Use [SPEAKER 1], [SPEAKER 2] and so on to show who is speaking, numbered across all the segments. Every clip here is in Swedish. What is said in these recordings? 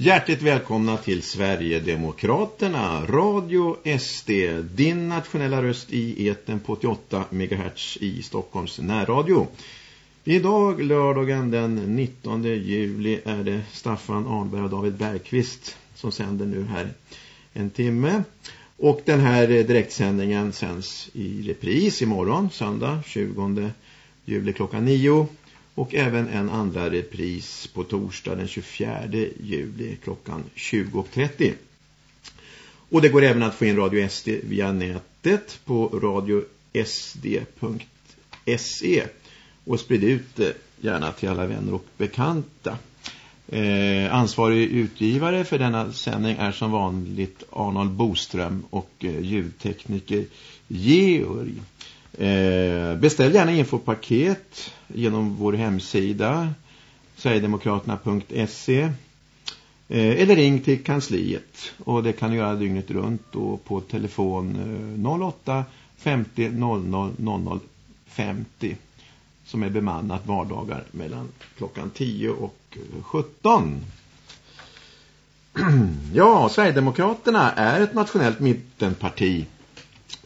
[SPEAKER 1] Hjärtligt välkomna till Sverigedemokraterna, Radio SD, din nationella röst i eten på 88 MHz i Stockholms närradio. Idag, lördagen den 19 juli, är det Staffan Arnberg och David Bergqvist som sänder nu här en timme. Och den här direktsändningen sänds i repris imorgon, söndag 20 juli klockan 9 och även en andra repris på torsdag den 24 juli klockan 20.30. Och det går även att få in Radio SD via nätet på radiosd.se och sprid ut det gärna till alla vänner och bekanta. Eh, ansvarig utgivare för denna sändning är som vanligt Arnold Boström och eh, ljudtekniker Georg. Eh, beställ gärna infopaket genom vår hemsida Sverigedemokraterna.se eh, eller ring till kansliet. Och det kan du göra dygnet runt då på telefon 08 50 00 00 50 som är bemannat vardagar mellan klockan 10 och eh, 17. Ja, Sverigedemokraterna är ett nationellt mittenparti.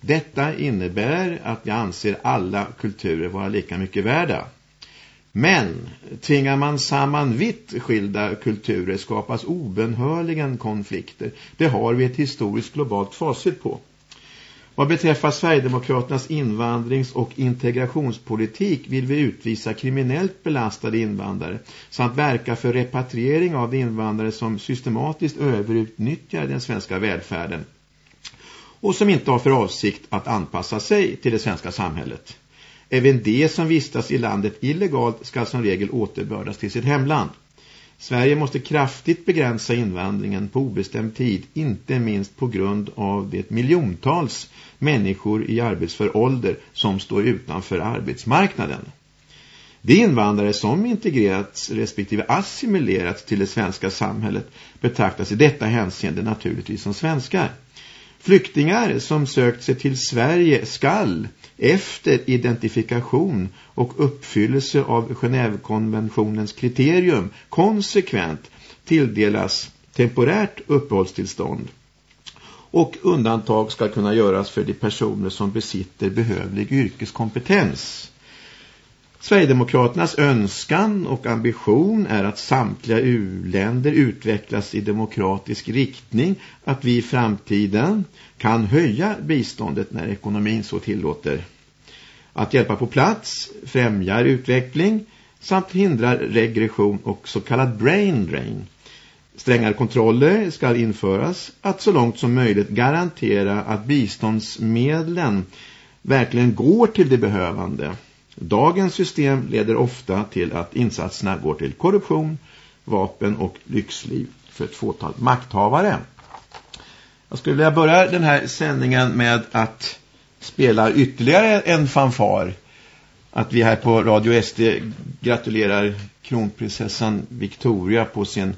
[SPEAKER 1] Detta innebär att jag anser alla kulturer vara lika mycket värda. Men tvingar man samman vitt skilda kulturer skapas obenhörligen konflikter. Det har vi ett historiskt globalt facit på. Vad beträffar Sverigedemokraternas invandrings- och integrationspolitik vill vi utvisa kriminellt belastade invandrare samt verka för repatriering av de invandrare som systematiskt överutnyttjar den svenska välfärden och som inte har för avsikt att anpassa sig till det svenska samhället. Även de som vistas i landet illegalt ska som regel återbördas till sitt hemland. Sverige måste kraftigt begränsa invandringen på obestämd tid, inte minst på grund av det miljontals människor i arbetsför ålder som står utanför arbetsmarknaden. De invandrare som integrerats respektive assimilerats till det svenska samhället betraktas i detta hänseende naturligtvis som svenskar. Flyktingar som sökt sig till Sverige skall efter identifikation och uppfyllelse av Genèvekonventionens kriterium konsekvent tilldelas temporärt uppehållstillstånd. Och undantag ska kunna göras för de personer som besitter behövlig yrkeskompetens. Sverigedemokraternas önskan och ambition är att samtliga u-länder utvecklas i demokratisk riktning, att vi i framtiden kan höja biståndet när ekonomin så tillåter. Att hjälpa på plats främjar utveckling samt hindrar regression och så kallad brain drain. Strängare kontroller ska införas att så långt som möjligt garantera att biståndsmedlen verkligen går till det behövande. Dagens system leder ofta till att insatserna går till korruption, vapen och lyxliv för ett fåtal makthavare. Jag skulle vilja börja den här sändningen med att spela ytterligare en fanfar. Att vi här på Radio SD gratulerar kronprinsessan Victoria på sin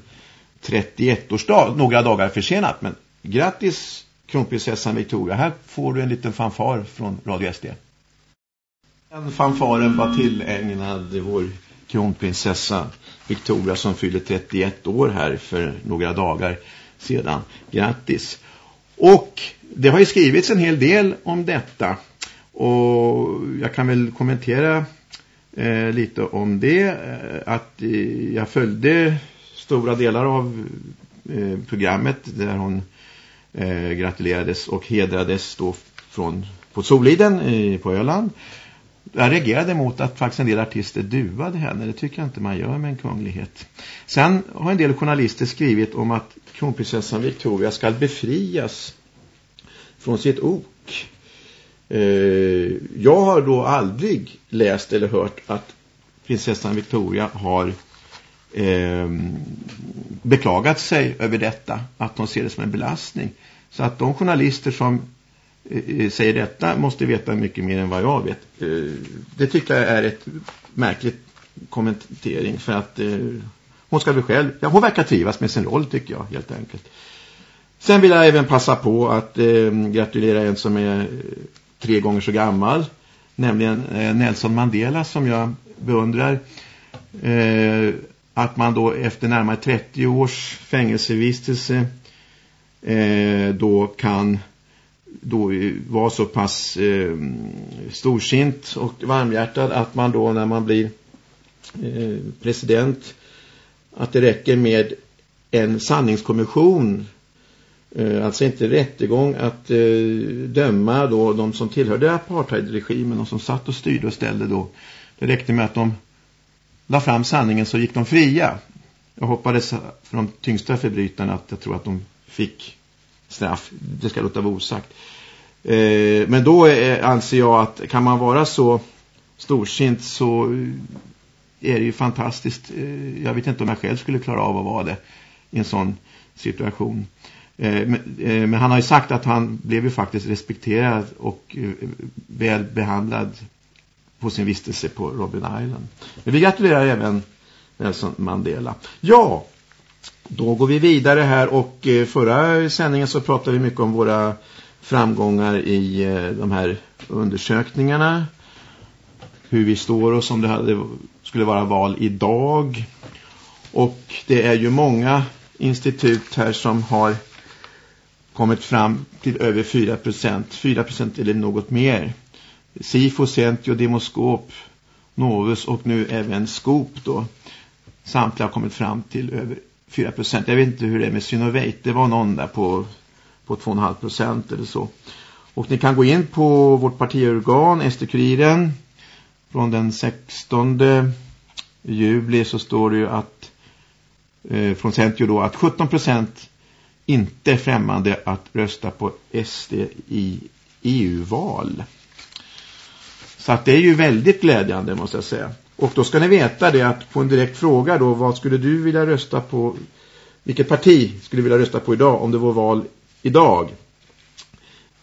[SPEAKER 1] 31-årsdag. Några dagar försenat, men grattis kronprinsessan Victoria. Här får du en liten fanfar från Radio SD. Den fanfaren var tillägnad vår kronprinsessa Victoria som fyllde 31 år här för några dagar sedan. Grattis! Och det har ju skrivits en hel del om detta och jag kan väl kommentera eh, lite om det. Eh, att eh, jag följde stora delar av eh, programmet där hon eh, gratulerades och hedrades då från, på Soliden eh, på Öland jag reagerade mot att faktiskt en del artister duade henne. Det tycker jag inte man gör med en kunglighet. Sen har en del journalister skrivit om att kronprinsessan Victoria ska befrias från sitt ok. Eh, jag har då aldrig läst eller hört att prinsessan Victoria har eh, beklagat sig över detta, att hon ser det som en belastning. Så att de journalister som Eh, eh, säger detta måste veta mycket mer än vad jag vet. Eh, det tycker jag är ett märkligt kommentering för att hon ska väl själv, ja, hon verkar trivas med sin roll tycker jag helt enkelt. Sen vill jag även passa på att gratulera en som är tre gånger så gammal. Nämligen Nelson Mandela som jag beundrar. Att man då efter närmare 30 års fängelsevistelse då kan då var så pass eh, storsint och varmhjärtad att man då när man blir eh, president att det räcker med en sanningskommission Eh, alltså inte rättegång att eh, döma då de som tillhörde apartheidregimen och som satt och styrde och ställde då. Det räckte med att de la fram sanningen så gick de fria. Jag hoppades för de tyngsta förbrytarna att jag tror att de fick straff. Det ska låta vara osagt. Eh, men då är, anser jag att kan man vara så storsint så är det ju fantastiskt. Eh, jag vet inte om jag själv skulle klara av att vara det i en sån situation. Eh, eh, men, han har ju sagt att han blev ju faktiskt respekterad och eh, väl behandlad på sin vistelse på Robin Island. Men vi gratulerar även Nelson Mandela. Ja, då går vi vidare här och eh, förra sändningen så pratade vi mycket om våra framgångar i eh, de här undersökningarna. Hur vi står oss om det hade, skulle vara val idag. Och det är ju många institut här som har kommit fram till över 4 procent. 4 procent eller något mer. Sifo, Centio, Demoskop, Novus och nu även Skop då. Samtliga har kommit fram till över 4 procent. Jag vet inte hur det är med Synovate. Det var någon där på, på 2,5 procent eller så. Och ni kan gå in på vårt partiorgan, SD-kuriren. Från den 16 juli så står det ju att eh, från Centio då att 17 procent inte främmande att rösta på SD i EU-val. Så att det är ju väldigt glädjande måste jag säga. Och då ska ni veta det att på en direkt fråga då, vad skulle du vilja rösta på, vilket parti skulle du vilja rösta på idag om det var val idag?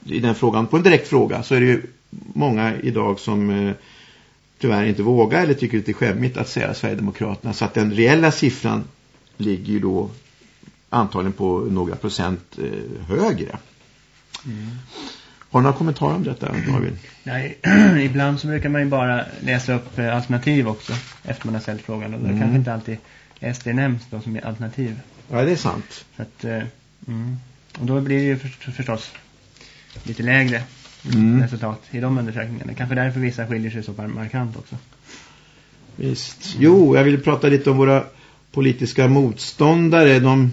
[SPEAKER 1] I den frågan, på en direkt fråga så är det ju många idag som eh, tyvärr inte vågar eller tycker det är skämmigt att säga Sverigedemokraterna. Så att den reella siffran ligger ju då antagligen på några procent eh, högre. Mm. Har du några kommentarer om detta, David?
[SPEAKER 2] Nej, ibland så brukar man ju bara läsa upp eh, alternativ också efter man har ställt frågan. Och då mm. kanske inte alltid SD nämns då som alternativ.
[SPEAKER 1] Ja, det är sant.
[SPEAKER 2] Så att, eh, mm. Och då blir det ju för, förstås lite lägre mm. resultat i de undersökningarna. Kanske därför vissa skiljer sig så markant också.
[SPEAKER 1] Visst. Jo, jag vill prata lite om våra politiska motståndare. De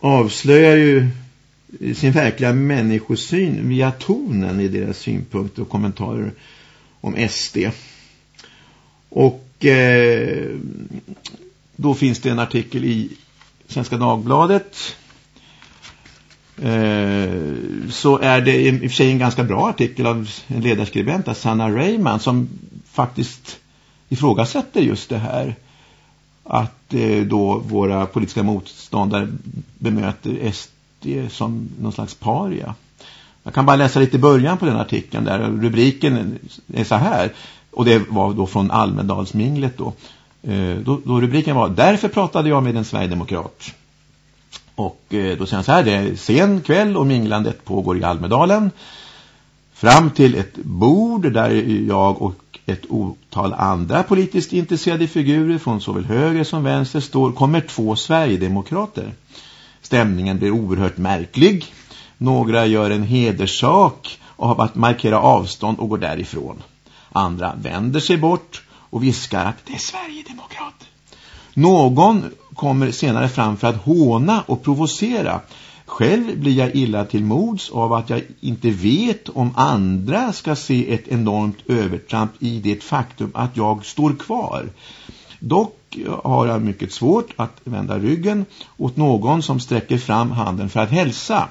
[SPEAKER 1] avslöjar ju sin verkliga människosyn via tonen i deras synpunkter och kommentarer om SD. Och eh, då finns det en artikel i Svenska Dagbladet eh, så är det i och för sig en ganska bra artikel av en ledarskribent, Sanna Rayman, som faktiskt ifrågasätter just det här att eh, då våra politiska motståndare bemöter SD som någon slags paria. Jag kan bara läsa lite i början på den artikeln där rubriken är så här och det var då från Almedalsminglet då. Eh, då, då rubriken var Därför pratade jag med en Sverigedemokrat. Och eh, då säger han så här, det är sen kväll och minglandet pågår i Almedalen. Fram till ett bord där jag och ett otal andra politiskt intresserade figurer från såväl höger som vänster står kommer två Sverigedemokrater. Stämningen blir oerhört märklig. Några gör en hedersak av att markera avstånd och går därifrån. Andra vänder sig bort och viskar att det är Sverigedemokrater. Någon kommer senare fram för att håna och provocera själv blir jag illa till mods av att jag inte vet om andra ska se ett enormt övertramp i det faktum att jag står kvar. Dock har jag mycket svårt att vända ryggen åt någon som sträcker fram handen för att hälsa.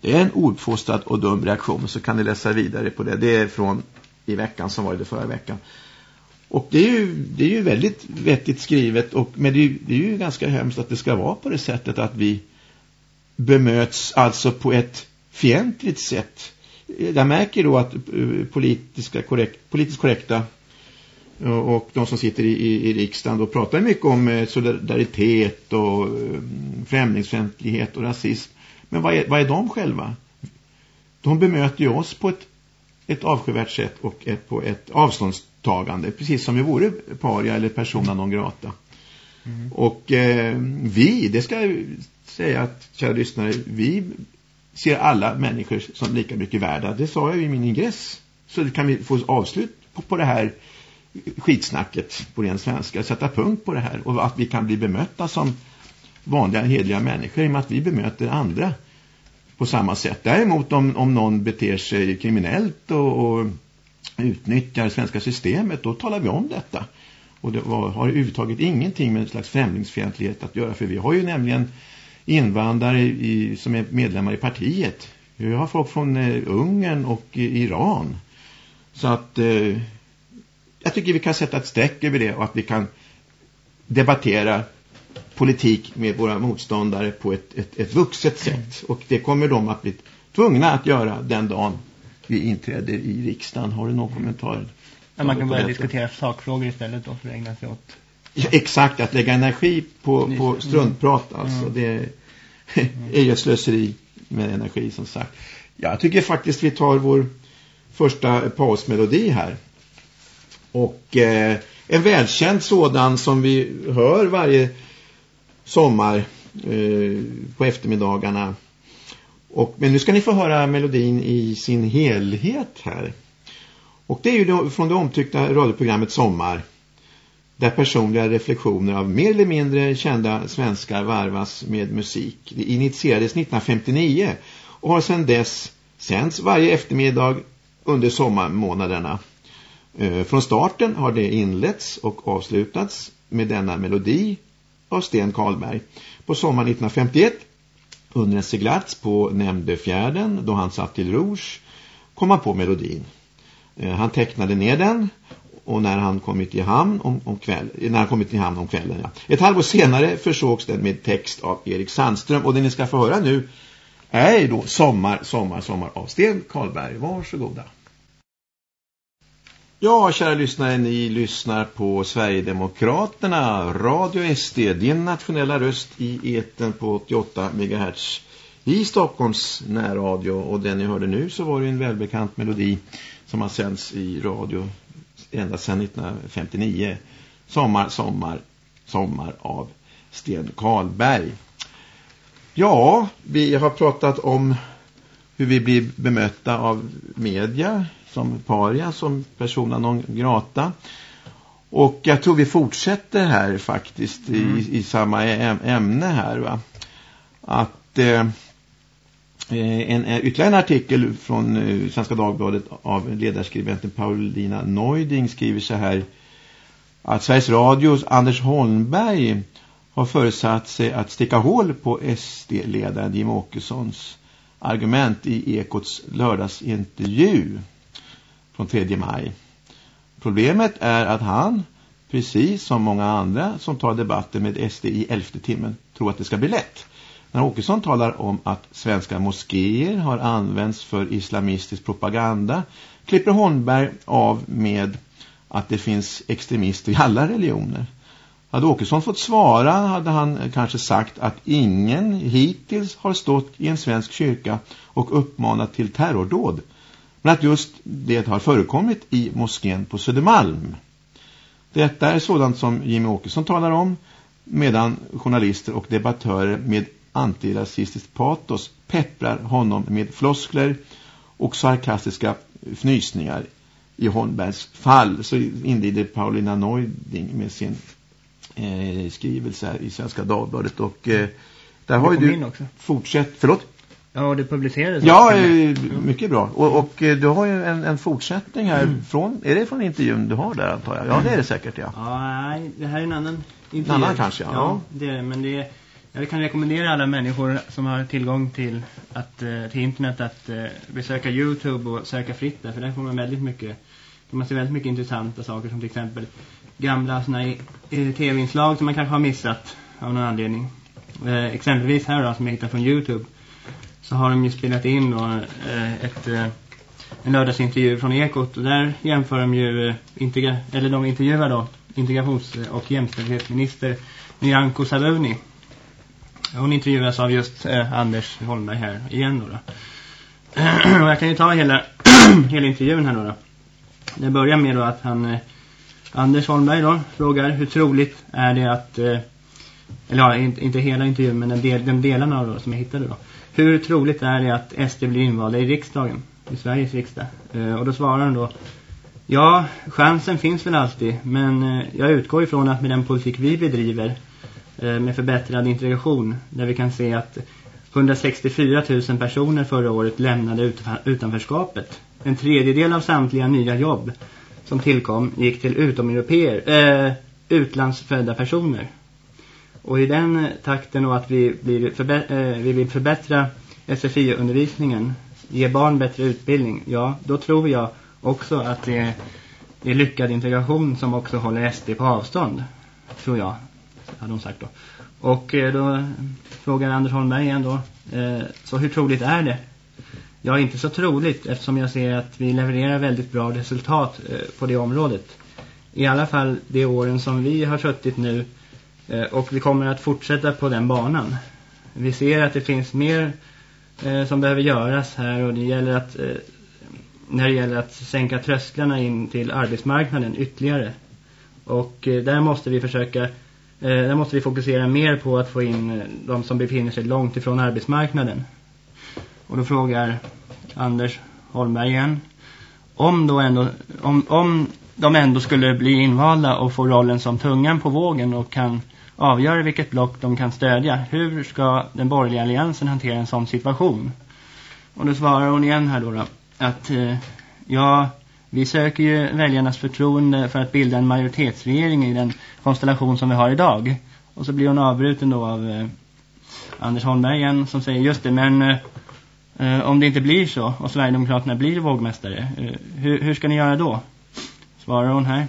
[SPEAKER 1] Det är en ouppfostrad och dum reaktion så kan ni läsa vidare på det. Det är från i veckan som var det förra veckan. Och det är ju, det är ju väldigt vettigt skrivet och, men det är, det är ju ganska hemskt att det ska vara på det sättet att vi bemöts alltså på ett fientligt sätt. Jag märker då att eh, politiska korrekt, politiskt korrekta och de som sitter i, i, i riksdagen då pratar mycket om eh, solidaritet och eh, främlingsfientlighet och rasism. Men vad är, vad är de själva? De bemöter ju oss på ett, ett avskyvärt sätt och ett, på ett avståndstagande. Precis som vi vore paria eller persona non grata. Mm. Och eh, vi, det ska jag säga att kära lyssnare, vi ser alla människor som lika mycket värda. Det sa jag i min ingress. Så kan vi få avslut på, på det här skitsnacket på ren svenska. Sätta punkt på det här. Och att vi kan bli bemötta som vanliga hedliga människor i och med att vi bemöter andra på samma sätt. Däremot om, om någon beter sig kriminellt och, och utnyttjar det svenska systemet, då talar vi om detta. Och det var, har överhuvudtaget ingenting med en slags främlingsfientlighet att göra. För vi har ju nämligen invandrare i, som är medlemmar i partiet. Vi har folk från eh, Ungern och eh, Iran. Så att eh, jag tycker vi kan sätta ett streck över det och att vi kan debattera politik med våra motståndare på ett, ett, ett vuxet sätt. Och det kommer de att bli tvungna att göra den dagen vi inträder i riksdagen. Har du någon kommentar?
[SPEAKER 2] Ja, man kan börja diskutera sakfrågor istället då för att ägna sig åt.
[SPEAKER 1] Ja, exakt, att lägga energi på, på struntprat alltså. Mm. Det är ju slöseri med energi som sagt. Jag tycker faktiskt vi tar vår första pausmelodi här. Och eh, en välkänd sådan som vi hör varje sommar eh, på eftermiddagarna. Och, men nu ska ni få höra melodin i sin helhet här. Och det är ju då, från det omtyckta radioprogrammet Sommar. Där personliga reflektioner av mer eller mindre kända svenskar varvas med musik. Det initierades 1959 och har sedan dess sänds varje eftermiddag under sommarmånaderna. Eh, från starten har det inletts och avslutats med denna melodi av Sten Karlberg. På sommaren 1951 under en seglats på nämnde fjärden då han satt till Rouge kom han på melodin. Eh, han tecknade ner den och när han kommit i hamn om, om kväll, eh, när han kommit i hamn om kvällen. Ja. Ett halvår senare försågs den med text av Erik Sandström och det ni ska få höra nu är då Sommar, sommar, sommar av Sten Karlberg. Varsågoda. Ja, kära lyssnare, ni lyssnar på Sverigedemokraterna, Radio SD, din nationella röst i eten på 88 MHz i Stockholms närradio. Och den ni hörde nu så var det en välbekant melodi som har sänds i radio ända sedan 1959. Sommar, sommar, sommar av Sten Karlberg. Ja, vi har pratat om hur vi blir bemötta av media som paria, som persona non grata. Och jag tror vi fortsätter här faktiskt mm. i, i, samma ämne här va. Att eh, en, en, ytterligare en artikel från eh, Svenska Dagbladet av ledarskribenten Paulina Neuding skriver så här att Sveriges Radios Anders Holmberg har förutsatt sig att sticka hål på SD-ledaren Jim Åkessons argument i Ekots lördagsintervju från 3 maj. Problemet är att han, precis som många andra som tar debatter med SD i elfte timmen, tror att det ska bli lätt. När Åkesson talar om att svenska moskéer har använts för islamistisk propaganda klipper Holmberg av med att det finns extremister i alla religioner. Hade Åkesson fått svara hade han kanske sagt att ingen hittills har stått i en svensk kyrka och uppmanat till terrordåd. Men att just det har förekommit i moskén på Södermalm. Detta är sådant som Jimmy Åkesson talar om medan journalister och debattörer med antirasistiskt patos pepprar honom med floskler och sarkastiska fnysningar i Holmbergs fall så inlider Paulina Neuding med sin eh, skrivelse i Svenska Dagbladet och eh, där har ju du fortsatt, förlåt?
[SPEAKER 2] Ja, det publicerades.
[SPEAKER 1] Ja, eh, mycket bra. Och, och eh, du har ju en, en fortsättning här mm. från, är det från intervjun du har där antar jag? Ja, det är det säkert, ja.
[SPEAKER 2] Ja, det här är en annan
[SPEAKER 1] intervju. En annan kanske, ja.
[SPEAKER 2] Ja, det är, men det jag kan rekommendera alla människor som har tillgång till, att, till internet att besöka Youtube och söka fritt där. För där får man väldigt mycket man se väldigt mycket intressanta saker som till exempel gamla såna eh, tv-inslag som man kanske har missat av någon anledning. Eh, exempelvis här då, som jag hittar från Youtube så har de ju spelat in då, eh, ett, eh, en lördagsintervju från Ekot och där jämför de ju eh, integra eller de intervjuar då integrations- eh, och jämställdhetsminister Nyamko Sabuni. Hon intervjuas av just eh, Anders Holmberg här igen då. då. och jag kan ju ta hela, hela intervjun här då. då. Det börjar med då att han, eh, Anders Holmberg då, frågar hur troligt är det att, eh, eller ja, inte, inte hela intervjun men den, del, den delarna då, som jag hittade då. Hur troligt är det att SD blir invalda i riksdagen, i Sveriges riksdag? Eh, och då svarar han då, ja, chansen finns väl alltid, men eh, jag utgår ifrån att med den politik vi bedriver eh, med förbättrad integration, där vi kan se att 164 000 personer förra året lämnade utanförskapet. En tredjedel av samtliga nya jobb som tillkom gick till utomeuropeer, eh, utlandsfödda personer. Och i den takten och att vi, blir förbä eh, vi vill förbättra SFI-undervisningen, ge barn bättre utbildning, ja, då tror jag också att det är, det är lyckad integration som också håller SD på avstånd, tror jag, hade hon sagt då. Och eh, då frågar Anders Holmberg igen då, eh, så hur troligt är det? Ja, inte så troligt eftersom jag ser att vi levererar väldigt bra resultat eh, på det området. I alla fall de åren som vi har suttit nu eh, och vi kommer att fortsätta på den banan. Vi ser att det finns mer eh, som behöver göras här och det gäller att när det gäller att sänka trösklarna in till arbetsmarknaden ytterligare. Och där måste vi försöka där måste vi fokusera mer på att få in de som befinner sig långt ifrån arbetsmarknaden. Och då frågar Anders Holmberg igen om då ändå om, om de ändå skulle bli invalda och få rollen som tungan på vågen och kan avgöra vilket block de kan stödja. Hur ska den borgerliga alliansen hantera en sån situation? Och då svarar hon igen här då, då att eh, ja, vi söker ju väljarnas förtroende för att bilda en majoritetsregering i den konstellation som vi har idag. Och så blir hon avbruten då av eh, Anders Holmberg igen som säger just det, men eh, Eh, om det inte blir så och Sverigedemokraterna blir vågmästare, eh, hur, hur ska ni göra då? Svarar hon här.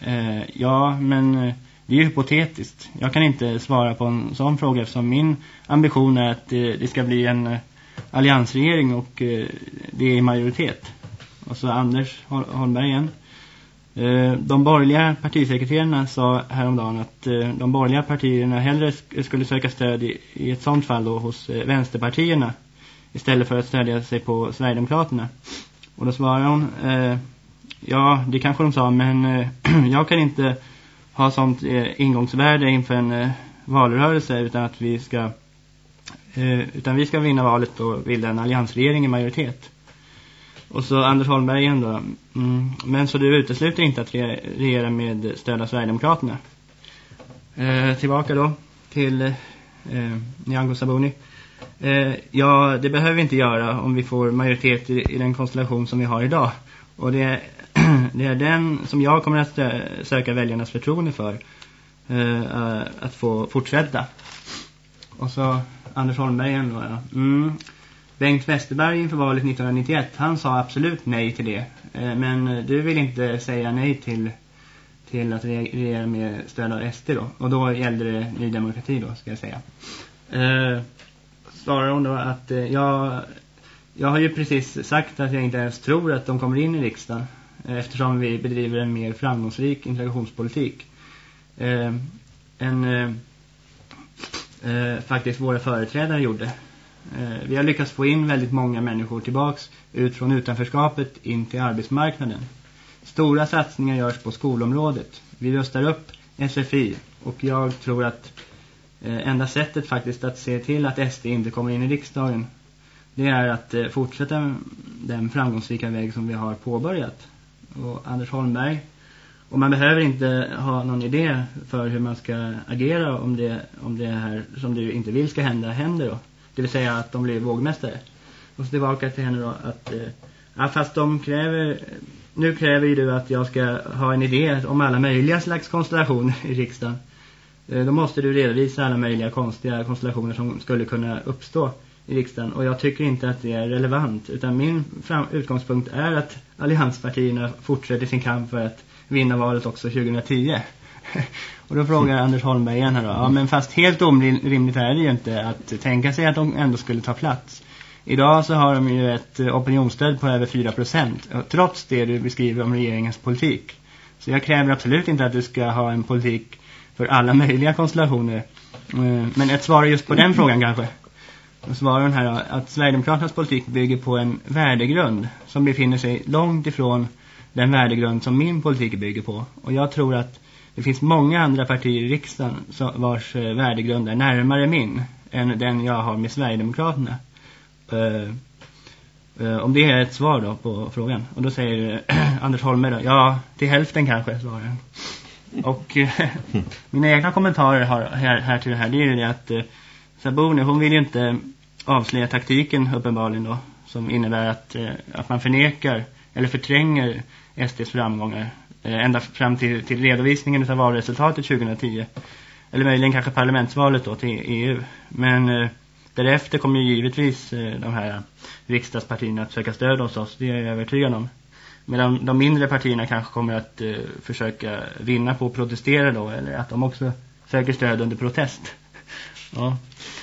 [SPEAKER 2] Eh, ja, men eh, det är ju hypotetiskt. Jag kan inte svara på en sån fråga eftersom min ambition är att eh, det ska bli en eh, alliansregering och eh, det är i majoritet. Och så Anders Holmberg igen. De borgerliga partisekreterarna sa häromdagen att de borgerliga partierna hellre skulle söka stöd i ett sånt fall då hos vänsterpartierna istället för att stödja sig på Sverigedemokraterna. Och då svarar hon, eh, ja det kanske de sa men eh, jag kan inte ha sånt eh, ingångsvärde inför en eh, valrörelse utan att vi ska eh, utan vi ska vinna valet och bilda en alliansregering i majoritet. Och så Anders Holmberg igen då. Mm, men så du utesluter inte att regera med stöd av Sverigedemokraterna. Eh, tillbaka då till eh, eh Nyamko Sabuni. Eh, ja, det behöver vi inte göra om vi får majoritet i, i den konstellation som vi har idag. Och det det är den som jag kommer att söka väljarnas förtroende för. Eh, eh, att få fortsätta. Och så Anders Holmberg igen då. Ja. Mm. Bengt Westerberg inför valet 1991, han sa absolut nej till det. Eh, men du vill inte säga nej till, till att regera med stöd av SD då. Och då gällde det Ny Demokrati då, ska jag säga. Eh, svarar hon då att eh, jag, jag har ju precis sagt att jag inte ens tror att de kommer in i riksdagen. Eh, eftersom vi bedriver en mer framgångsrik integrationspolitik eh, än eh, eh, faktiskt våra företrädare gjorde. Eh, vi har lyckats få in väldigt många människor tillbaks ut från utanförskapet in till arbetsmarknaden. Stora satsningar görs på skolområdet. Vi rustar upp SFI och jag tror att Eh, enda sättet faktiskt att se till att SD inte kommer in i riksdagen det är att eh, fortsätta den framgångsrika väg som vi har påbörjat och Anders Holmberg. Och man behöver inte ha någon idé för hur man ska agera om det, om det här som du inte vill ska hända händer då. Det vill säga att de blir vågmästare. Och så tillbaka till henne då att eh, ja, fast de kräver nu kräver ju du att jag ska ha en idé om alla möjliga slags konstellationer i riksdagen. Eh, då måste du redovisa alla möjliga konstiga konstellationer som skulle kunna uppstå i riksdagen och jag tycker inte att det är relevant utan min utgångspunkt är att allianspartierna fortsätter sin kamp för att vinna valet också 2010. och då frågar Anders Holmberg igen här då, ja men fast helt orimligt är det ju inte att tänka sig att de ändå skulle ta plats. Idag så har de ju ett opinionsstöd på över 4% trots det du beskriver om regeringens politik. Så jag kräver absolut inte att du ska ha en politik för alla möjliga konstellationer. Eh, men ett svar just på den frågan kanske. Och svarar den här att Sverigedemokraternas politik bygger på en värdegrund som befinner sig långt ifrån den värdegrund som min politik bygger på. Och jag tror att det finns många andra partier i riksdagen vars eh, värdegrund är närmare min än den jag har med Sverigedemokraterna. Eh, om det är ett svar då på frågan. Och då säger Anders Holmer då, ja till hälften kanske svarar och eh, mina egna kommentarer har, här, här till det här det är ju det att eh, Sabuni, hon vill ju inte avslöja taktiken uppenbarligen då. Som innebär att, eh, att man förnekar eller förtränger SDs framgångar. Eh, ända fram till, till redovisningen av valresultatet 2010. Eller möjligen kanske parlamentsvalet då till EU. Men eh, därefter kommer ju givetvis eh, de här riksdagspartierna att söka stöd hos oss. Det är jag övertygad om. Medan de mindre partierna kanske kommer att eh, försöka vinna på att protestera då. Eller att de också söker stöd under protest. ja.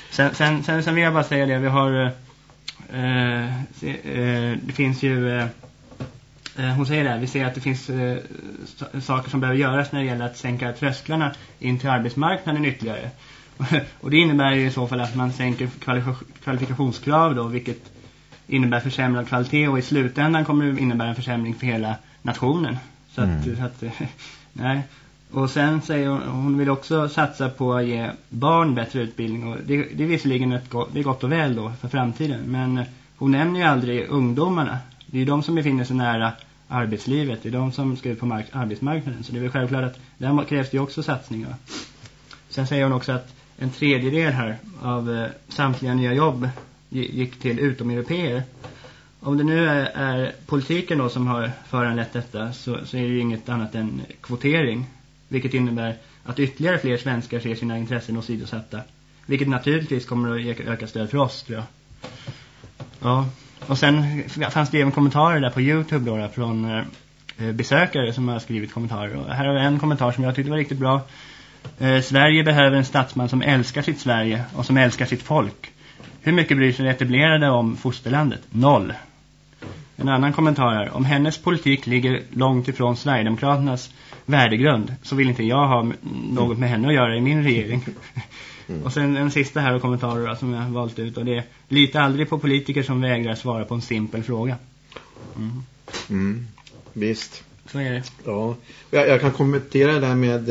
[SPEAKER 2] Sen, sen, sen, sen vill jag bara säga det. Vi har... Eh, eh, det finns ju... Eh, eh hon säger det. Vi ser att det finns eh, saker som behöver göras när det gäller att sänka trösklarna in till arbetsmarknaden ytterligare. och det innebär ju i så fall att man sänker kvalifikationskrav då. Vilket innebär försämrad kvalitet. Och i slutändan kommer det innebära en försämring för hela nationen. Så att... Mm. Så att nej. Och sen säger hon, hon vill också satsa på att ge barn bättre utbildning. Och det, det är visserligen ett, det är gott och väl då för framtiden. Men hon nämner ju aldrig ungdomarna. Det är de som befinner sig nära arbetslivet. Det är de som ska ut på arbetsmarknaden. Så det är väl självklart att där krävs det också satsningar. Sen säger hon också att en tredjedel här av eh, samtliga nya jobb gick till utomeuropeer. Om det nu är, är politiken då som har föranlett detta så, så är det ju inget annat än kvotering. Vilket innebär att ytterligare fler svenskar ser sina intressen åsidosatta. Vilket naturligtvis kommer att ge öka stöd för oss, tror jag. Ja, och sen fanns det även kommentarer där på Youtube då, från eh, besökare som har skrivit kommentarer. Och här har vi en kommentar som jag tyckte var riktigt bra. Eh, Sverige behöver en statsman som älskar sitt Sverige och som älskar sitt folk. Hur mycket bryr sig etablerade om fosterlandet? Noll. En annan kommentar här. Om hennes politik ligger långt ifrån Sverigedemokraternas värdegrund så vill inte jag ha något med henne att göra i min regering. Mm. Och sen en sista här och kommentarer som jag har valt ut och det är lita aldrig på politiker som vägrar svara på en simpel fråga.
[SPEAKER 1] Mm. Mm. Visst.
[SPEAKER 2] Så är det.
[SPEAKER 1] Ja. Jag, jag kan kommentera det där med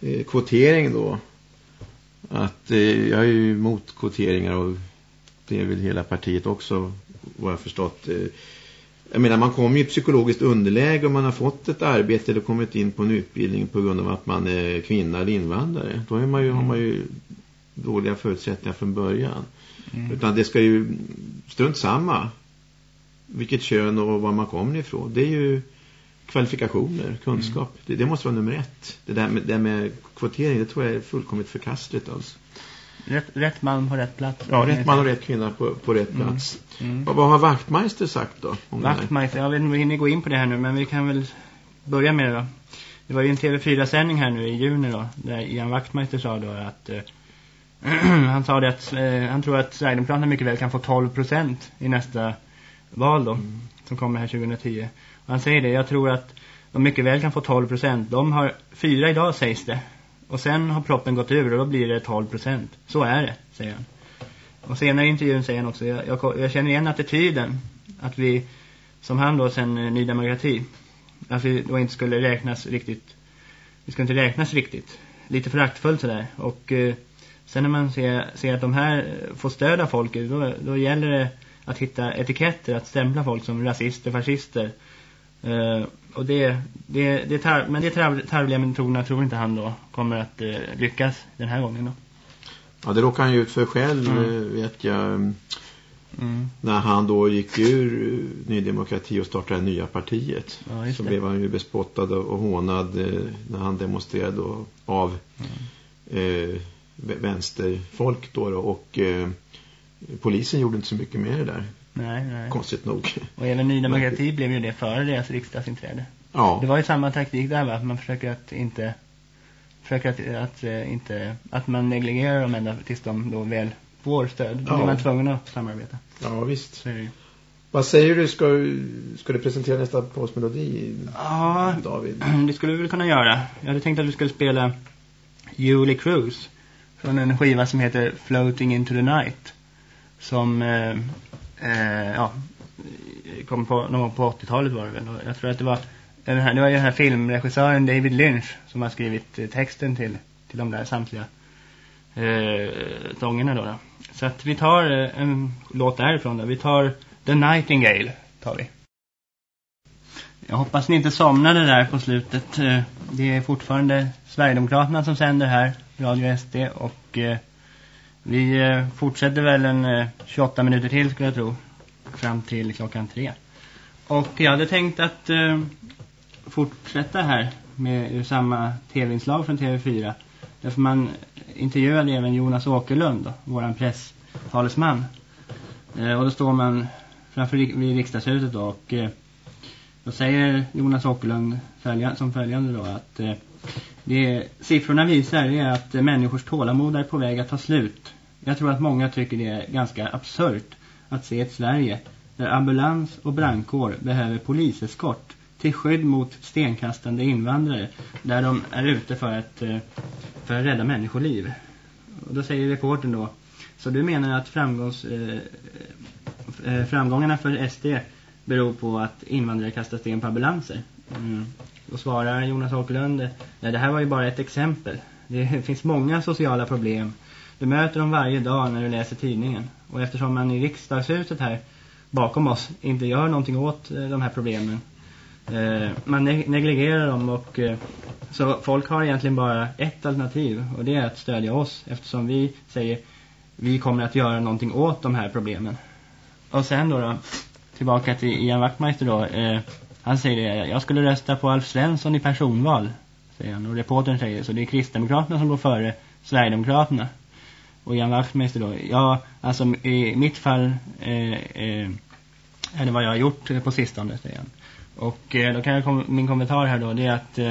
[SPEAKER 1] eh, kvotering då. Att eh, jag är ju emot kvoteringar och det är väl hela partiet också vad jag förstått. Jag menar man kommer i psykologiskt underläge om man har fått ett arbete eller kommit in på en utbildning på grund av att man är kvinna eller invandrare. Då är man ju, har man ju dåliga förutsättningar från början. Mm. Utan det ska ju strunt samma vilket kön och var man kommer ifrån. Det är ju kvalifikationer, kunskap. Mm. Det, det, måste vara nummer ett. Det där med, det med kvotering, det tror jag är fullkomligt förkastligt alltså.
[SPEAKER 2] Rätt, rätt, man på rätt plats.
[SPEAKER 1] Ja, rätt man och rätt kvinna på, på rätt mm. plats. Mm. Vad, vad har Wachtmeister sagt då?
[SPEAKER 2] Wachtmeister, jag vet inte om vi hinner gå in på det här nu, men vi kan väl börja med det då. Det var ju en TV4-sändning här nu i juni då, där Ian Wachtmeister sa då att eh, han sa det att eh, han tror att Sverigedemokraterna mycket väl kan få 12% i nästa val då, mm. som kommer här 2010. Och han säger det, jag tror att de mycket väl kan få 12%. De har fyra idag sägs det. Och sen har proppen gått ur och då blir det 12 procent. Så är det, säger han. Och senare i intervjun säger han också, jag, jag, jag, känner igen attityden. Att vi, som han då sen eh, Ny Demokrati, att vi då inte skulle räknas riktigt, vi skulle inte räknas riktigt. Lite föraktfullt sådär. Och eh, sen när man ser, ser att de här eh, får stöd av folket, då, då gäller det att hitta etiketter, att stämpla folk som rasister, fascister. Eh, och det, det, det tar, men det tarvliga metoderna tror inte han då kommer att eh, lyckas den här gången då.
[SPEAKER 1] Ja, det råkade han ju ut för själv, mm. Eh, vet jag. Mm. När han då gick ur eh, Ny Demokrati och startade det nya partiet. Ja, så det. blev han ju bespottad och hånad eh, när han demonstrerade då, av mm. eh, vänsterfolk då, då och polisen gjorde inte så mycket med det där.
[SPEAKER 2] Nej, nej.
[SPEAKER 1] Konstigt nog.
[SPEAKER 2] Och även Ny Demokrati blev ju det före deras riksdagsinträde.
[SPEAKER 1] Ja.
[SPEAKER 2] Det var ju samma taktik där va? Att man försöker att inte försöker att, att, eh, inte att man negligerar dem ända tills de då väl får stöd. Då
[SPEAKER 1] Ja.
[SPEAKER 2] blir man tvungen att samarbeta.
[SPEAKER 1] Ja, visst.
[SPEAKER 2] Så är det ju.
[SPEAKER 1] Vad säger du? Ska, ska du presentera nästa postmelodi,
[SPEAKER 2] Ja,
[SPEAKER 1] David?
[SPEAKER 2] det skulle vi väl kunna göra. Jag hade tänkt att vi skulle spela Julie Cruise från en skiva som heter Floating into the Night. Som eh, eh, ja, kom på, någon gång på 80-talet var det väl. Jag tror att det var den här, nu var ju den här filmregissören David Lynch som har skrivit eh, texten till, till de där samtliga eh, sångerna då, då. Så att vi tar eh, en låt därifrån då. Vi tar The Nightingale tar vi. Jag hoppas ni inte somnade där på slutet. Eh, det är fortfarande Sverigedemokraterna som sänder här, Radio SD. Och eh, vi eh, fortsätter väl en eh, 28 minuter till skulle jag tro. Fram till klockan tre. Och jag hade tänkt att eh, fortsätta här med ur samma tv-inslag från TV4. Därför man intervjuade även Jonas Åkerlund, då, våran presstalesman. Eh, och då står man framför vid riksdagshuset då, och eh, då säger Jonas Åkerlund följa, som följande då att det siffrorna visar är att människors tålamod är på väg att ta slut. Jag tror att många tycker det är ganska absurt att se ett Sverige där ambulans och brandkår behöver poliseskort till skydd mot stenkastande invandrare där de är ute för att, eh, för att rädda människoliv. Och då säger reportern då, så du menar att framgångs, eh, eh framgångarna för SD beror på att invandrare kastar sten på ambulanser? Mm. Då svarar Jonas Åkerlund, nej det här var ju bara ett exempel. Det finns många sociala problem. Du möter dem varje dag när du läser tidningen. Och eftersom man i riksdagshuset här bakom oss inte gör någonting åt eh, de här problemen. Eh, man negligerar dem och eh, så folk har egentligen bara ett alternativ och det är att stödja oss eftersom vi säger vi kommer att göra någonting åt de här problemen. Och sen då, då tillbaka till Ian Wachtmeister då. Han säger det, jag skulle rösta på Alf Svensson i personval. Säger han. Och reportern säger, så det är Kristdemokraterna som går före Sverigedemokraterna. Och Ian Wachtmeister då, ja, alltså i mitt fall eh, eh, är det vad jag har gjort på sistone, säger han. Och eh, då kan jag kom min kommentar här då, det är att eh,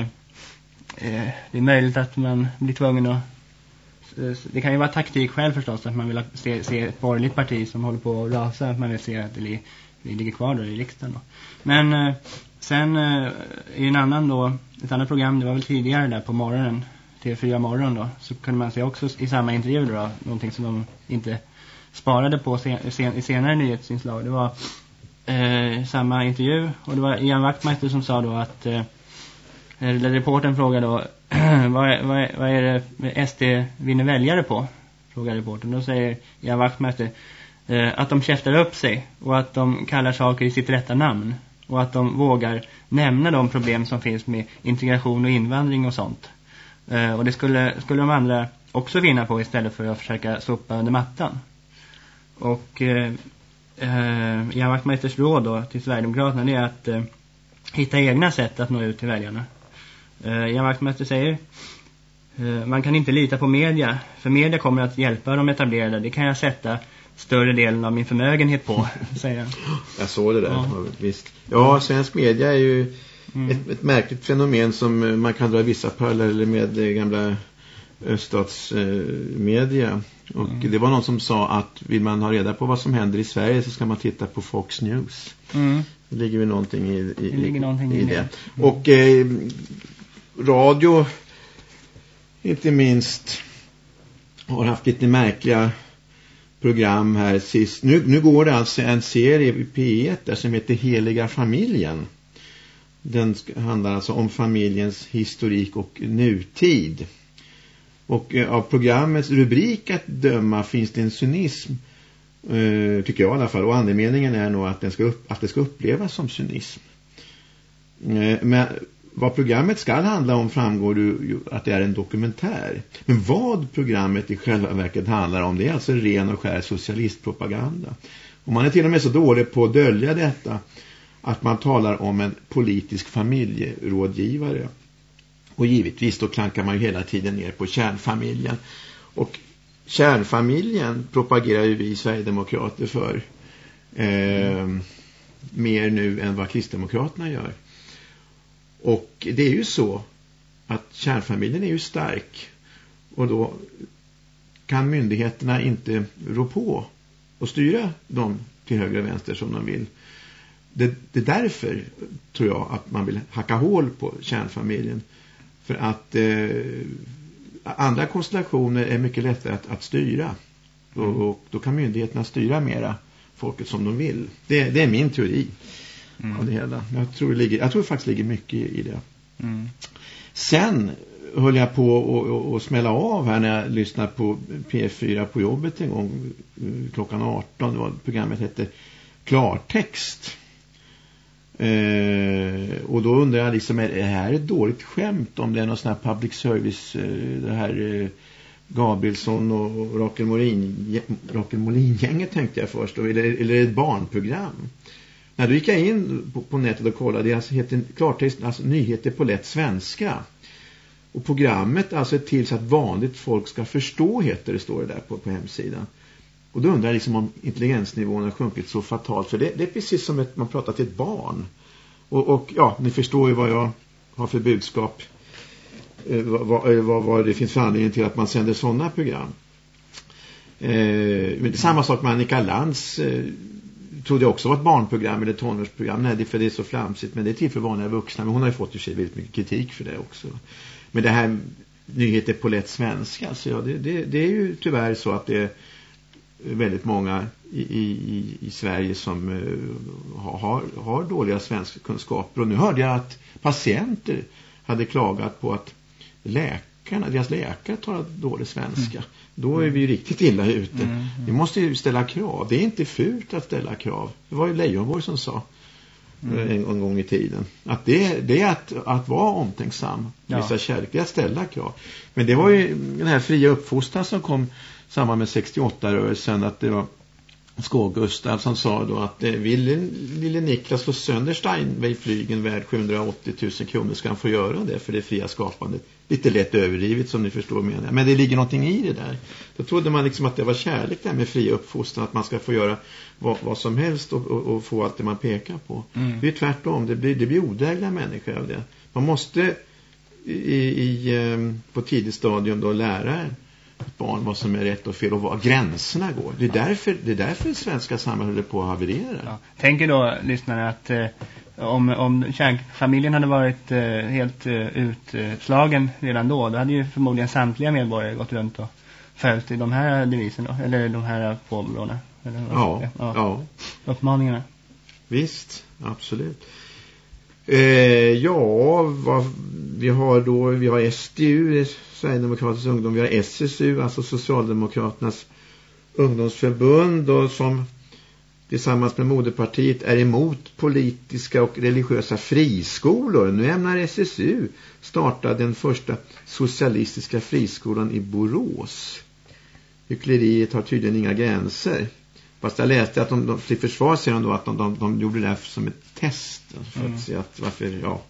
[SPEAKER 2] eh det är möjligt att man blir tvungen att eh, det kan ju vara taktik själv förstås att man vill se, se ett borgerligt parti som håller på att rasa att man vill se att det blir vi ligger kvar då i riksdagen då. Men eh, sen eh, i en annan då ett annat program, det var väl tidigare där på morgonen TV4 morgon då, så kunde man se också i samma intervju då, någonting som de inte sparade på sen, sen, i senare nyhetsinslag. Det var eh, samma intervju och det var Ian Wachtmeister som sa då att eh, eller reportern frågade då vad, är, vad, vad är det SD vinner väljare på? Frågar reportern. Då säger Ian Wachtmeister Eh, att de käftar upp sig och att de kallar saker i sitt rätta namn och att de vågar nämna de problem som finns med integration och invandring och sånt. Eh, och det skulle, skulle de andra också vinna på istället för att försöka sopa under mattan. Och eh, eh, Ian Wachtmeisters råd då till Sverigedemokraterna det är att eh, hitta egna sätt att nå ut till väljarna. Eh, Ian Wachtmeister säger eh, man kan inte lita på media för media kommer att hjälpa de etablerade. Det kan jag sätta större delen av min förmögenhet på, säger han.
[SPEAKER 1] Jag såg det där,
[SPEAKER 2] Ja.
[SPEAKER 1] visst. Ja, svensk media är ju
[SPEAKER 2] Mm.
[SPEAKER 1] ett, ett märkligt fenomen som eh, man kan dra vissa paralleller med eh, gamla öststatsmedia. Och
[SPEAKER 2] Mm.
[SPEAKER 1] det var någon som sa att vill man ha reda på vad som händer i Sverige så ska man titta på Fox News.
[SPEAKER 2] Mm.
[SPEAKER 1] Det ligger väl någonting i, i,
[SPEAKER 2] Det ligger någonting
[SPEAKER 1] i,
[SPEAKER 2] i
[SPEAKER 1] det.
[SPEAKER 2] det.
[SPEAKER 1] Och eh, radio, inte minst, har haft lite märkliga program här sist. Nu, nu går det alltså en serie i P1 där som heter Heliga familjen. Den handlar alltså om familjens historik och nutid. Och eh, av programmets rubrik att döma finns det en cynism eh, tycker jag i alla fall. Och andemeningen är nog att, den ska upp, att det ska upplevas som cynism. Eh, men vad programmet ska handla om framgår ju att det är en dokumentär. Men vad programmet i själva verket handlar om det är alltså ren och skär socialistpropaganda. Och man är till och med så dålig på att dölja detta att man talar om en politisk familjerådgivare. Och givetvis då klankar man ju hela tiden ner på kärnfamiljen. Och kärnfamiljen propagerar ju vi Sverigedemokrater för eh, mer nu än vad Kristdemokraterna gör. Och det är ju så att kärnfamiljen är ju stark och då kan myndigheterna inte rå på och styra dem till höger och vänster som de vill. Det, det är därför tror jag att man vill hacka hål på kärnfamiljen. För att eh, andra konstellationer är mycket lättare att, att styra. Mm. Och, och, då kan myndigheterna styra mera folket som de vill. Det, det är min teori mm. av det hela. Jag tror, det ligger, jag tror det faktiskt ligger mycket i, det. Mm. Sen höll jag på att smälla av här när jag lyssnade på P4 på jobbet en gång eh, klockan 18. Det var, programmet hette Klartext. Eh, och då undrar jag liksom, är det här ett dåligt skämt om det är någon sån här public service, eh, det här eh, Gabrielsson och Rakel Molin, Rakel Molin-gänget tänkte jag först, eller, eller ett barnprogram. När då gick jag in på, på nätet och kollade, det alltså heter klartext, alltså nyheter på lätt svenska. Och programmet alltså är till så att vanligt folk ska förstå, heter det, står det där på, på hemsidan. Och då undrar jag liksom om intelligensnivån har sjunkit så fatalt. För det, det är precis som att man pratar till ett barn. Och, och, ja, ni förstår ju vad jag har för budskap. Eh, vad, eh, vad, vad, det finns för anledning till att man sänder sådana program. Eh, men det är samma sak med Annika Lantz. Eh, trodde jag också var ett barnprogram eller tonårsprogram. Nej, det för det är så flamsigt. Men det är till för vanliga vuxna. Men hon har ju fått i sig väldigt mycket kritik för det också. Men det här nyheter på lätt svenska. Så ja, det, det, det är ju tyvärr så att det är väldigt många i, i, i Sverige som uh, har, har dåliga svenska kunskaper. Och nu hörde jag att patienter hade klagat på att läkarna, deras läkare talar dålig svenska. Mm. Då är vi ju riktigt illa ute. Mm, mm. Vi måste ju ställa krav. Det är inte fult att ställa krav. Det var ju Leijonborg som sa mm. Eh, en, en, gång i tiden. Att det, det är att, att vara omtänksam. Ja. Vissa kärlek. Det är att ställa krav. Men det var ju den här fria uppfostran som kom samband med 68-rörelsen att det var Skå Gustav som sa då att eh, ville lille Niklas få sönder Steinway-flygen värd 780 000 kronor ska han få göra det för det fria skapandet. Lite lätt överdrivet som ni förstår menar jag. Men det ligger någonting i det där. Då trodde man liksom att det var kärlek där med fria uppfostran. Att man ska få göra vad, vad som helst och, och, och, få allt det man pekar på. Mm. Det är tvärtom. Det blir, det blir odägliga människor av det. Man måste i, i, eh, på tidigt stadium då lära ett barn vad som är rätt och fel och var gränserna går. Det är därför, det är därför det svenska samhället håller på att haverera. Ja.
[SPEAKER 2] Tänker då lyssnarna att eh, om, om kärnfamiljen hade varit eh, helt eh, utslagen redan då, då hade ju förmodligen samtliga medborgare gått runt och följt i de här devisen då, eller de här påbrorna.
[SPEAKER 1] Ja, ja. ja.
[SPEAKER 2] Uppmaningarna.
[SPEAKER 1] Visst, absolut. Eh, ja, vad, vi har då vi har SDU, Sverigedemokratisk ungdom, vi har SSU, alltså Socialdemokraternas ungdomsförbund och som tillsammans med moderpartiet är emot politiska och religiösa friskolor. Nu ämnar SSU starta den första socialistiska friskolan i Borås. Hyckleriet har tydligen inga gränser. Fast jag läste att de, de till försvar säger de då att de, de, de gjorde det här som ett test. För att mm. se att varför, ja.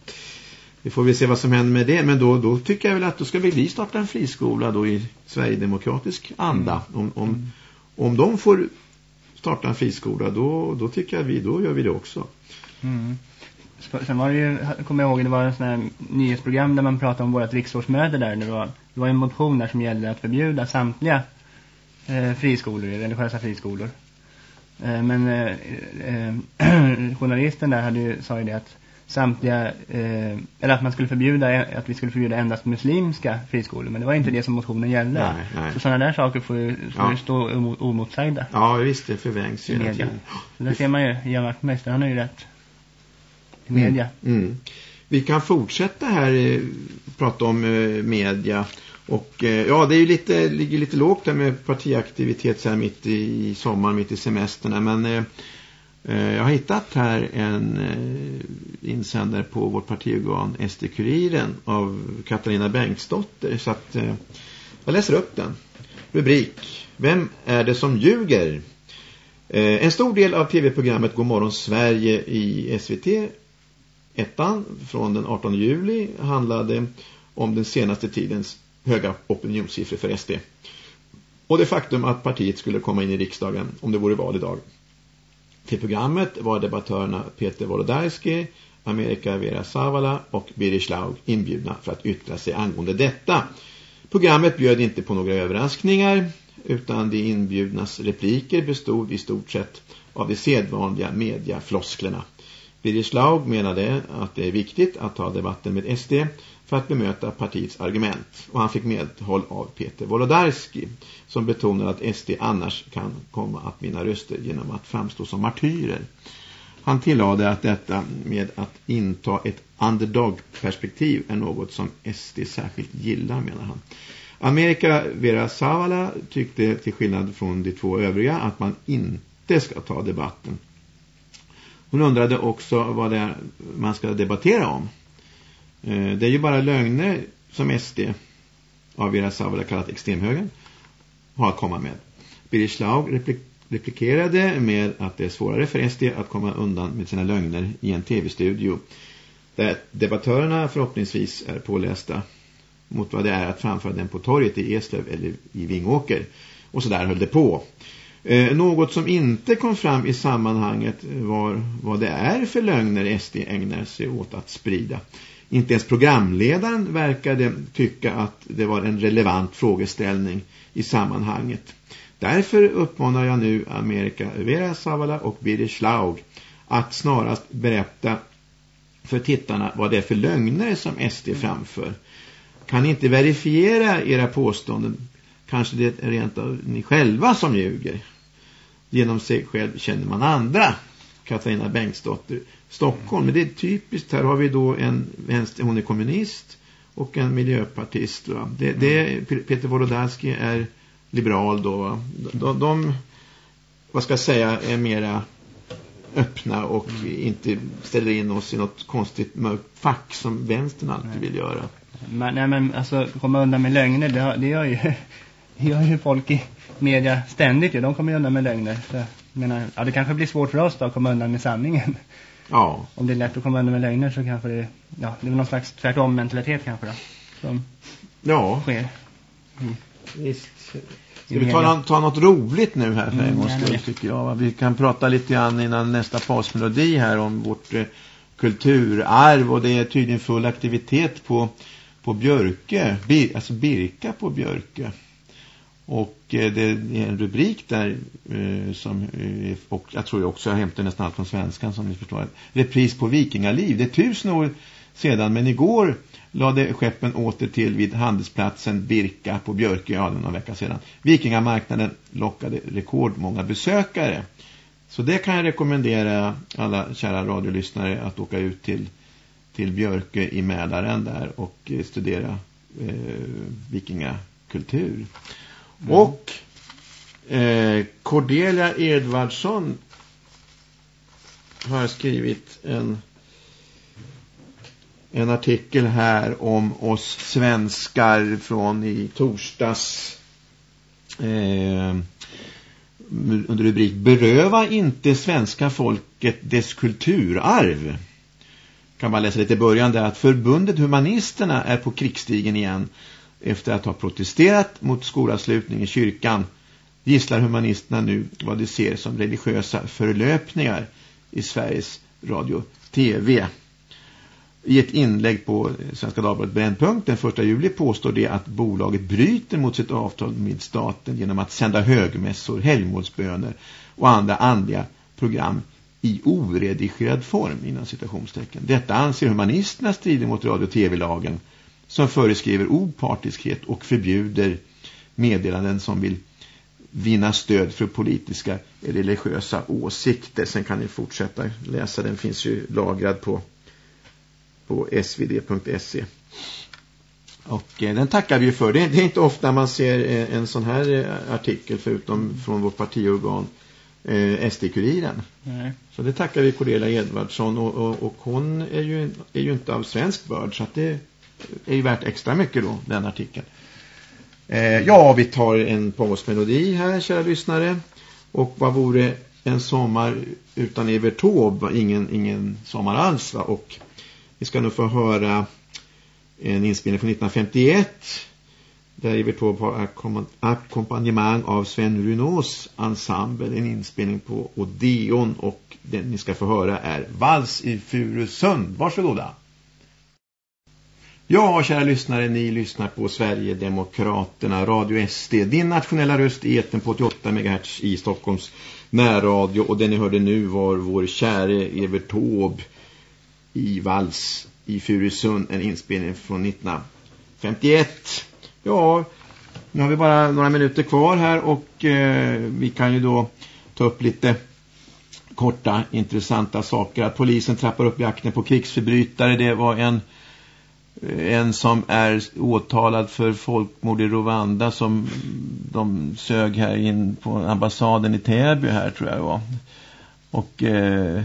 [SPEAKER 1] Vi får väl se vad som händer med det. Men då, då tycker jag väl att då ska vi starta en friskola då i Sverigedemokratisk anda. Mm. Om, om, mm. om de får starta en friskola då, då tycker jag vi, då gör vi det också.
[SPEAKER 2] Mm. Sen var det ju, kommer jag ihåg, det var en sån här nyhetsprogram där man pratade om vårt riksårsmöte där. Det var, det var en motion där som gällde att förbjuda samtliga eh, friskolor, religiösa friskolor. Eh, men eh, eh, journalisten där hade ju, sa ju det att samtliga, eh, eller att man skulle förbjuda, att vi skulle förbjuda endast muslimska friskolor. Men det var inte det som motionen gällde. Nej, nej. Så sådana där saker får ju, får ja. stå omotsagda.
[SPEAKER 1] Ja, visst, det förvängs ju
[SPEAKER 2] media. Så där ser man ju, Ian Wachtmeister, han har ju rätt. I mm. media.
[SPEAKER 1] Mm. Mm. Vi kan fortsätta här, prata om eh, media. Och eh, ja, det är ju lite, ligger lite lågt där med partiaktivitet så här mitt i sommaren, mitt i semesterna. Men eh, eh Eh, jag har hittat här en eh, insändare på vårt partiorgan SD-kuriren av Katarina Bengtsdotter. Så att eh, jag läser upp den. Rubrik. Vem är det som ljuger? En stor del av tv-programmet Godmorgon Sverige i SVT ettan från den 18 juli handlade om den senaste tidens höga opinionssiffror för SD. och det faktum att partiet skulle komma in i riksdagen om det vore val idag. Till programmet var debattörerna Peter Wolodarski, Amerika Vera Savala och Birger Schlaug inbjudna för att yttra sig angående detta. Programmet bjöd inte på några överraskningar utan de inbjudnas repliker bestod i stort sett av de sedvanliga mediaflosklerna. Birger Schlaug menade att det är viktigt att ta debatten med SD för att bemöta partiets argument. Och han fick medhåll av Peter Wolodarski som betonade att SD annars kan komma att vinna röster genom att framstå som martyrer. Han tillade att detta med att inta ett underdog-perspektiv är något som SD särskilt gillar menar han. Amerika Vera Savala tyckte till skillnad från de två övriga att man inte ska ta debatten. Hon undrade också vad det är man ska debattera om. Eh, det är ju bara lögner som SD av Vera savare kallat extremhögern har att komma med. Birger Schlaug replik replikerade med att det är svårare för SD att komma undan med sina lögner i en tv-studio där debattörerna förhoppningsvis är pålästa mot vad det är att framföra den på torget i Eslöv eller i Vingåker. Och så där höll det på. Eh, något som inte kom fram i sammanhanget var vad det är för lögner SD ägnar sig åt att sprida. Inte ens programledaren verkade tycka att det var en relevant frågeställning i sammanhanget. Därför uppmanar jag nu Amerika Vera Savala och Birger Schlaug att snarast berätta för tittarna vad det är för lögner som SD framför. Kan ni inte verifiera era påståenden? Kanske det är rent av ni själva som ljuger. Genom sig själv känner man andra. Katarina Bengtsdotter, Stockholm. Men det är typiskt. Här har vi då en vänster, hon är kommunist och en miljöpartist. Va? Det, det, Peter Wolodarski är liberal då. De, de, vad ska jag säga, är mera öppna och mm. inte ställer in oss i något konstigt mörkt fack som vänstern alltid vill göra.
[SPEAKER 2] Men, nej men alltså komma undan med lögner, det, det gör ju det gör ju folk i media ständigt. Ja. De kommer undan med lögner. Så, menar, ja, det kanske blir svårt för oss då att komma undan med sanningen.
[SPEAKER 1] Ja.
[SPEAKER 2] Om det är lätt att komma undan med lögner så kanske det, ja, det är någon slags tvärtom mentalitet kanske då. Som
[SPEAKER 1] ja.
[SPEAKER 2] sker.
[SPEAKER 1] Mm. Visst. Ska vi ta, ta något roligt nu här för en gångs skull tycker jag. Vi kan prata lite grann innan nästa pausmelodi här om vårt eh, kulturarv och det är tydligen full aktivitet på, på Björke, Bir, alltså Birka på Björke. Och eh, det är en rubrik där eh, som, eh, och jag tror jag också jag hämtar nästan allt från svenskan som ni förstår. Repris på vikingaliv. Det är tusen år sedan men igår lade skeppen åter till vid handelsplatsen Birka på Björkö ja, någon vecka sedan. Vikingamarknaden lockade rekordmånga besökare. Så det kan jag rekommendera alla kära radiolyssnare att åka ut till, till Björkö i Mälaren där och studera eh, vikingakultur. Mm. Och eh, Cordelia Edvardsson har skrivit en en artikel här om oss svenskar från i torsdags eh, under rubrik Beröva inte svenska folket dess kulturarv. Kan man läsa lite i början där att förbundet Humanisterna är på krigsstigen igen efter att ha protesterat mot skolavslutning i kyrkan gisslar humanisterna nu vad de ser som religiösa förlöpningar i Sveriges radio TV. I ett inlägg på Svenska Dagbladet Brännpunkt den 1 juli påstår det att bolaget bryter mot sitt avtal med staten genom att sända högmässor, helgmålsböner och andra andliga program i oredigerad form innan citationstecken. Detta anser humanisterna strider mot radio- och tv-lagen som föreskriver opartiskhet och förbjuder meddelanden som vill vinna stöd för politiska religiösa åsikter. Sen kan ni fortsätta läsa, den finns ju lagrad på på svd.se. Och eh, den tackar vi för. Det är, det är, inte ofta man ser eh, en sån här eh, artikel förutom från vårt partiorgan eh, SD-kuriren. Så det tackar vi Cordelia Edvardsson och, och, och, hon är ju, är ju inte av svensk börd så att det är ju värt extra mycket då, den artikeln. Eh, ja, vi tar en pausmelodi här, kära lyssnare. Och vad vore en sommar utan Evert Taube? Ingen, ingen sommar alls va? Och vi ska nu få höra en inspelning från 1951 Där Evert Taube har ackompanjemang av Sven Runås ensemble, en inspelning på Odeon och den ni ska få höra är Vals i Furusund. Varsågoda! Ja, kära lyssnare, ni lyssnar på Sverigedemokraterna, Radio SD, din nationella röst i eten på 88 MHz i Stockholms närradio. Och det ni hörde nu var vår käre Evert Taube i Vals i Furusund, en inspelning från 1951. Ja, nu har vi bara några minuter kvar här och eh, vi kan ju då ta upp lite korta intressanta saker. Att polisen trappar upp jakten på krigsförbrytare, det var en en som är åtalad för folkmord i Rwanda som de sög här in på ambassaden i Täby här tror jag det var. Och eh,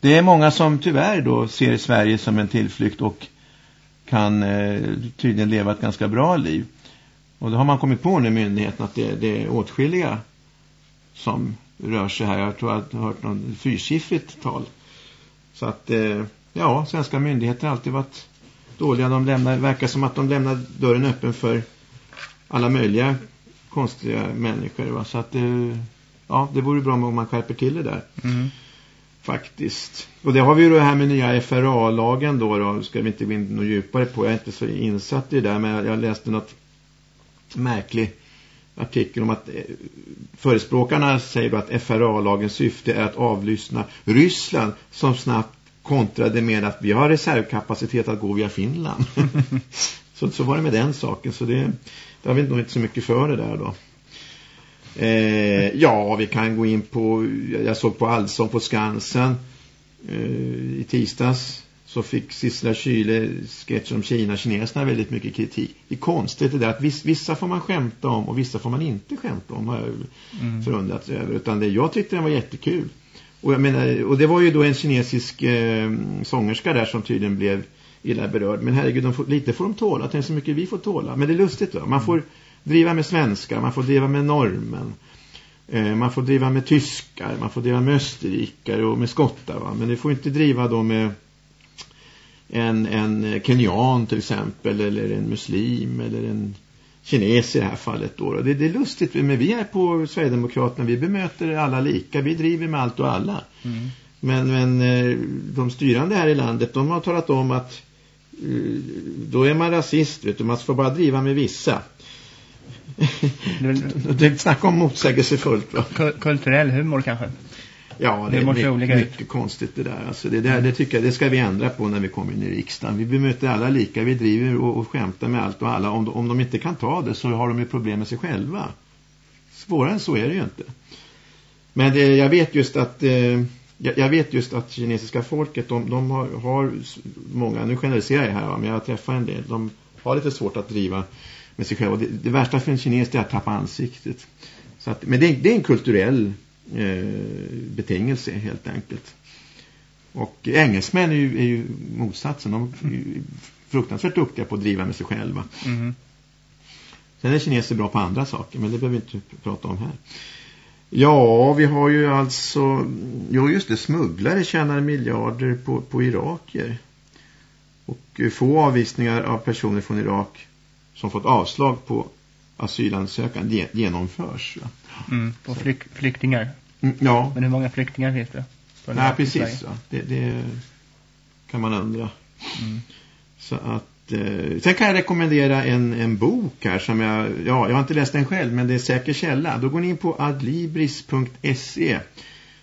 [SPEAKER 1] det är många som tyvärr då ser Sverige som en tillflykt och kan eh, tydligen leva ett ganska bra liv. Och då har man kommit på nu myndigheten att det, det är åtskilliga som rör sig här. Jag tror att jag har hört någon fyrsiffrigt tal. Så att, eh, ja, svenska myndigheter har alltid varit dåliga. De lämnar, verkar som att de lämnar dörren öppen för alla möjliga konstiga människor. Va? Så att, eh, ja, det vore bra om man skärper till det där. Mm. Faktiskt. Och det har vi ju det här med nya FRA-lagen då, då. Ska vi inte gå in något djupare på. Jag är inte så insatt i det där. Men jag läste något märkligt artikel om att eh, förespråkarna säger då att FRA-lagens syfte är att avlyssna Ryssland som snabbt kontrade med att vi har reservkapacitet att gå via Finland. så, så var det med den saken. Så det, det har vi nog inte så mycket för det där då. Eh, ja, vi kan gå in på, jag såg på Allsång på Skansen eh, i tisdags så fick Sissela Kyle sketch om Kina-kineserna väldigt mycket kritik. Det är konstigt det där att vissa får man skämta om och vissa får man inte skämta om har jag mm. förundrats över. Utan det, jag tyckte den var jättekul. Och, jag menar, och det var ju då en kinesisk eh, sångerska där som tydligen blev illa berörd. Men herregud, får, lite får de tåla. Tänk så mycket vi får tåla. Men det är lustigt då. Man får driva med svenskar, man får driva med normen. Eh, man får driva med tyskar, man får driva med österrikare och med skottar. Va? Men det får inte driva då med en, en kenyan till exempel eller en muslim eller en kines i det här fallet då. Det, det är lustigt, men vi är på Sverigedemokraterna, vi bemöter alla lika, vi driver med allt och alla. Mm. Men, men eh, de styrande här i landet, de har talat om att eh, då är man rasist, vet du, man får bara driva med vissa. det snackar om motsägelsefullt va?
[SPEAKER 2] Kulturell humor kanske?
[SPEAKER 1] Ja, det, det är mycket, mycket konstigt det där. Alltså det, där, det tycker jag det ska vi ändra på när vi kommer in i riksdagen. Vi bemöter alla lika, vi driver och, och skämtar med allt och alla. Om, om de inte kan ta det så har de ju problem med sig själva. Svårare än så är det ju inte. Men det, jag vet just att eh, jag, vet just att kinesiska folket de, de har, har, många, nu generaliserar jag här men jag träffar en del, de har lite svårt att driva med sig själva. Det, det värsta för en kines är att tappa ansiktet. Så att, men det, det är en kulturell betingelse helt enkelt. Och engelsmän är ju, är ju motsatsen. De är ju fruktansvärt duktiga på att driva med sig själva. Mm. Sen är kineser bra på andra saker, men det behöver vi inte prata om här. Ja, vi har ju alltså... Jo, just det. Smugglare tjänar miljarder på, på irakier. Och få avvisningar av personer från Irak som fått avslag på asylansökan genomförs.
[SPEAKER 2] Mm, på flyk flyktingar.
[SPEAKER 1] Mm, ja.
[SPEAKER 2] Men hur många flyktingar finns det?
[SPEAKER 1] Nej, precis. Det, det, kan man undra. Mm. Så att, eh, sen kan jag rekommendera en, en bok här som jag, ja, jag har inte läst den själv men det är säker källa. Då går ni in på adlibris.se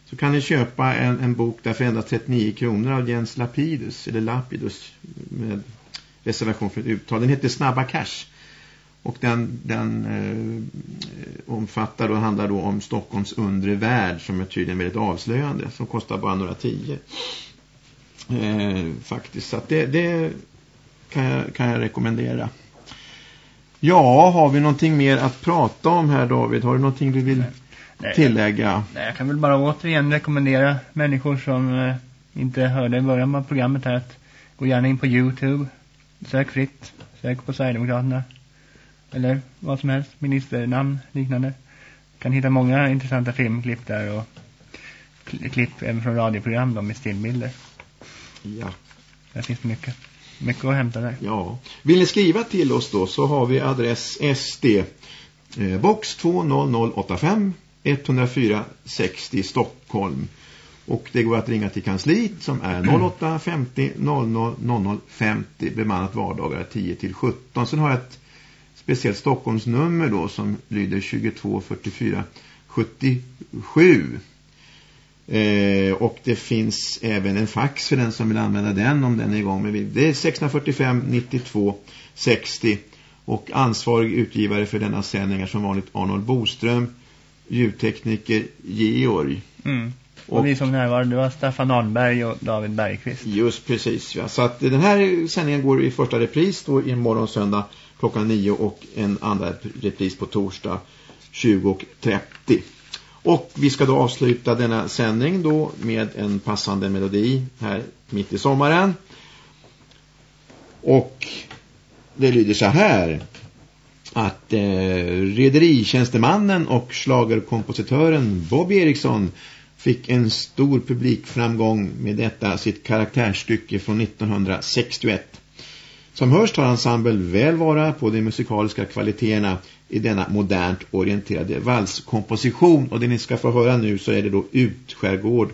[SPEAKER 1] så kan ni köpa en, en bok där för endast 39 kronor av Jens Lapidus, eller Lapidus med reservation för uttal. Den heter Snabba Cash. Och den, den eh, omfattar och handlar då om Stockholms undre värld som är tydligen väldigt avslöjande. Som kostar bara några tio. Eh, faktiskt. Så det, det kan, jag, kan jag rekommendera. Ja, har vi någonting mer att prata om här David? Har du någonting du vill nej, tillägga?
[SPEAKER 2] Nej, jag kan väl bara återigen rekommendera människor som eh, inte hörde i början av programmet här att gå gärna in på Youtube. Sök fritt. Sök på Sverigedemokraterna eller vad som helst, ministernamn, liknande. Kan hitta många intressanta filmklipp där och klipp även från radioprogram då, med stillbilder.
[SPEAKER 1] Ja.
[SPEAKER 2] Där finns mycket. Mycket att hämta där.
[SPEAKER 1] Ja. Vill ni skriva till oss då så har vi adress SD eh, box 20085 104 60 Stockholm. Och det går att ringa till kansliet som är 08 50 00 00 50 bemannat vardagar 10 till 17. Sen har jag ett speciellt Stockholmsnummer då som lyder 22 44 77. Eh, och det finns även en fax för den som vill använda den om den är igång med Det är 645 92 60 och ansvarig utgivare för denna sändning är som vanligt Arnold Boström, ljudtekniker Georg.
[SPEAKER 2] Mm. Och, och vi som närvarande var Staffan Arnberg och David Bergqvist.
[SPEAKER 1] Just precis. Ja. Så att den här sändningen går i första repris då i morgon söndag klockan 9 och en andra repris på torsdag 20.30. Och vi ska då avsluta denna sändning då med en passande melodi här mitt i sommaren. Och det lyder så här att eh, rederitjänstemannen och slagerkompositören Bob Eriksson fick en stor publikframgång med detta sitt karaktärstycke från 1961. Som hörs tar ensemble väl vara på de musikaliska kvaliteterna i denna modernt orienterade valskomposition. Och det ni ska få höra nu så är det då Utskärgård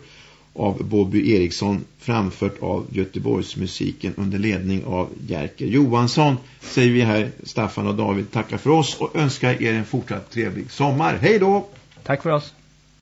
[SPEAKER 1] av Bobby Eriksson framfört av Göteborgsmusiken under ledning av Jerker Johansson. Säger vi här, Staffan och David tackar för oss och önskar er en fortsatt trevlig sommar. Hej då!
[SPEAKER 2] Tack för oss!